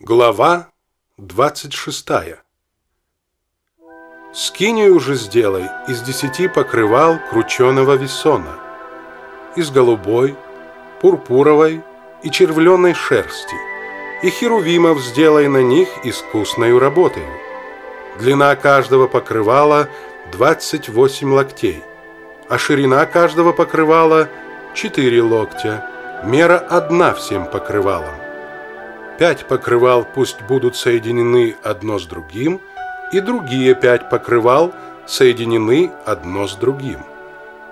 Глава 26 Скинию же сделай из десяти покрывал крученого весона, из голубой, пурпуровой и червленой шерсти, и херувимов сделай на них искусною работой. Длина каждого покрывала 28 локтей, а ширина каждого покрывала 4 локтя, мера одна всем покрывалам пять покрывал пусть будут соединены одно с другим, и другие пять покрывал соединены одно с другим.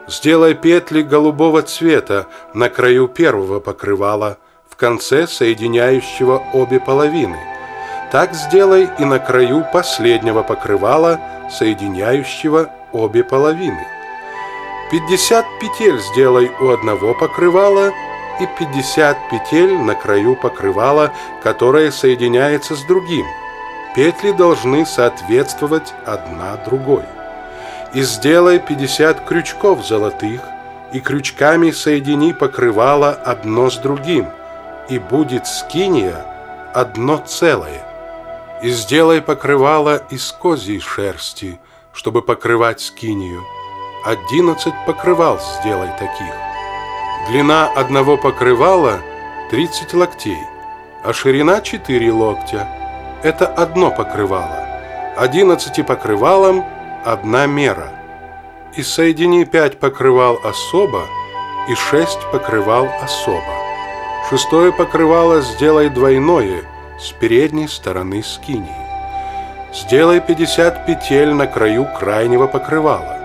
Сделай петли голубого цвета на краю первого покрывала, в конце соединяющего обе половины. Так сделай и на краю последнего покрывала, соединяющего обе половины. 50 петель сделай у одного покрывала – и 50 петель на краю покрывала, которое соединяется с другим. Петли должны соответствовать одна другой. И сделай 50 крючков золотых, и крючками соедини покрывало одно с другим, и будет скиния одно целое. И сделай покрывало из козьей шерсти, чтобы покрывать скинию. Одиннадцать покрывал сделай таких. Длина одного покрывала 30 локтей, а ширина 4 локтя. Это одно покрывало. 11 покрывалам одна мера. И соедини 5 покрывал особо и 6 покрывал особо. Шестое покрывало сделай двойное с передней стороны скинии. Сделай 50 петель на краю крайнего покрывала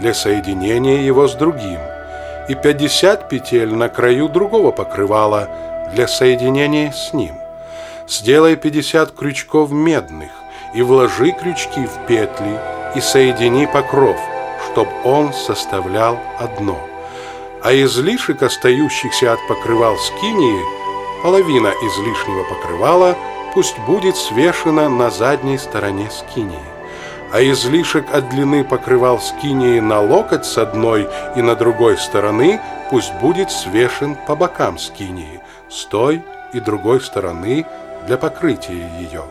для соединения его с другим и 50 петель на краю другого покрывала для соединения с ним. Сделай 50 крючков медных и вложи крючки в петли и соедини покров, чтобы он составлял одно. А излишек, остающихся от покрывал скинии, половина излишнего покрывала, пусть будет свешена на задней стороне скинии а излишек от длины покрывал скинии на локоть с одной и на другой стороны пусть будет свешен по бокам скинии, с той и другой стороны для покрытия ее.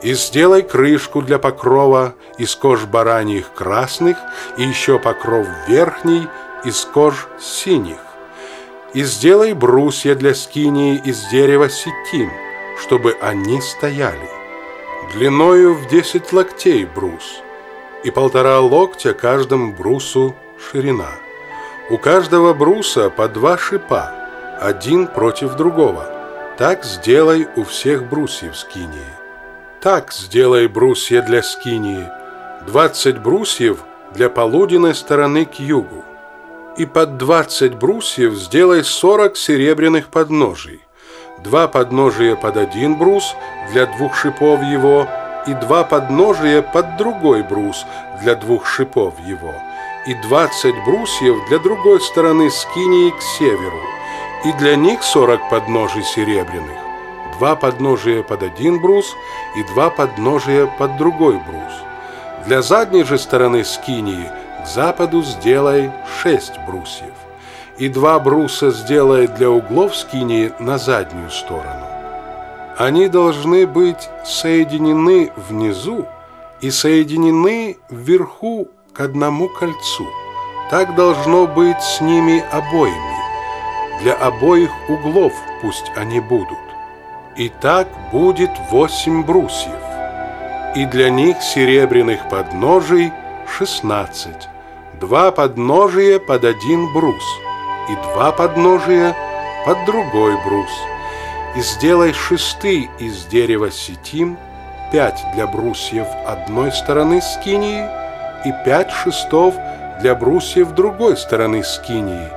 И сделай крышку для покрова из кож бараньих красных и еще покров верхний из кож синих. И сделай брусья для скинии из дерева сетим, чтобы они стояли длиною в 10 локтей брус, и полтора локтя каждому брусу ширина. У каждого бруса по два шипа, один против другого. Так сделай у всех брусьев скинии. Так сделай брусья для скинии, 20 брусьев для полуденной стороны к югу. И под 20 брусьев сделай 40 серебряных подножий два подножия под один брус для двух шипов его и два подножия под другой брус для двух шипов его, и двадцать брусьев для другой стороны скинии к северу, и для них сорок подножий серебряных, два подножия под один брус и два подножия под другой брус. Для задней же стороны скинии к западу сделай шесть брусьев и два бруса сделает для углов скинии на заднюю сторону. Они должны быть соединены внизу и соединены вверху к одному кольцу. Так должно быть с ними обоими. Для обоих углов пусть они будут. И так будет восемь брусьев. И для них серебряных подножий шестнадцать. Два подножия под один брус – и два подножия под другой брус. И сделай шесты из дерева сетим, пять для брусьев одной стороны скинии и пять шестов для брусьев другой стороны скинии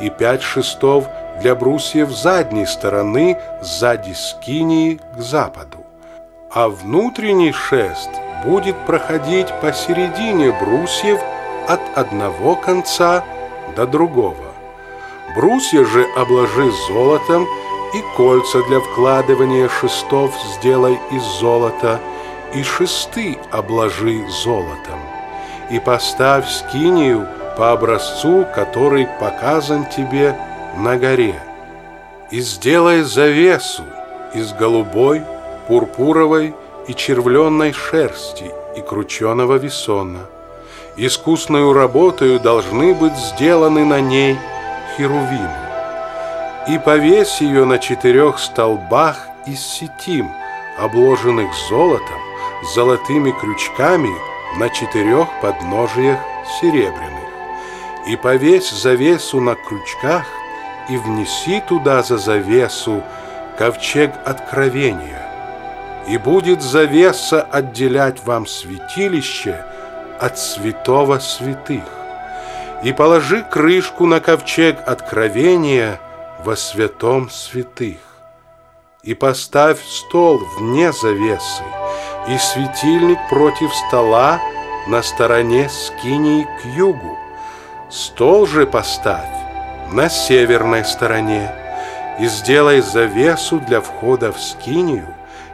и пять шестов для брусьев задней стороны сзади скинии к западу. А внутренний шест будет проходить посередине брусьев от одного конца до другого. Брусья же обложи золотом, и кольца для вкладывания шестов сделай из золота, и шесты обложи золотом. И поставь скинию по образцу, который показан тебе на горе. И сделай завесу из голубой, пурпуровой и червленной шерсти и крученого весона. Искусную работою должны быть сделаны на ней херувимы. И повесь ее на четырех столбах из сетим, обложенных золотом, золотыми крючками на четырех подножиях серебряных. И повесь завесу на крючках, и внеси туда за завесу ковчег откровения. И будет завеса отделять вам святилище от святого святых. И положи крышку на ковчег откровения во святом святых. И поставь стол вне завесы, и светильник против стола на стороне скинии к югу. Стол же поставь на северной стороне и сделай завесу для входа в скинию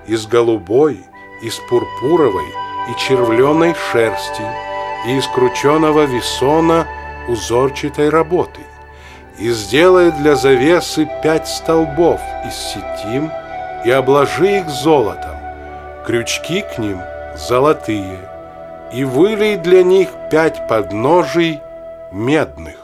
из голубой, из пурпуровой и червленой шерсти и из крученого весона узорчатой работы и сделай для завесы пять столбов из сетим и обложи их золотом, крючки к ним золотые, и вылей для них пять подножий медных.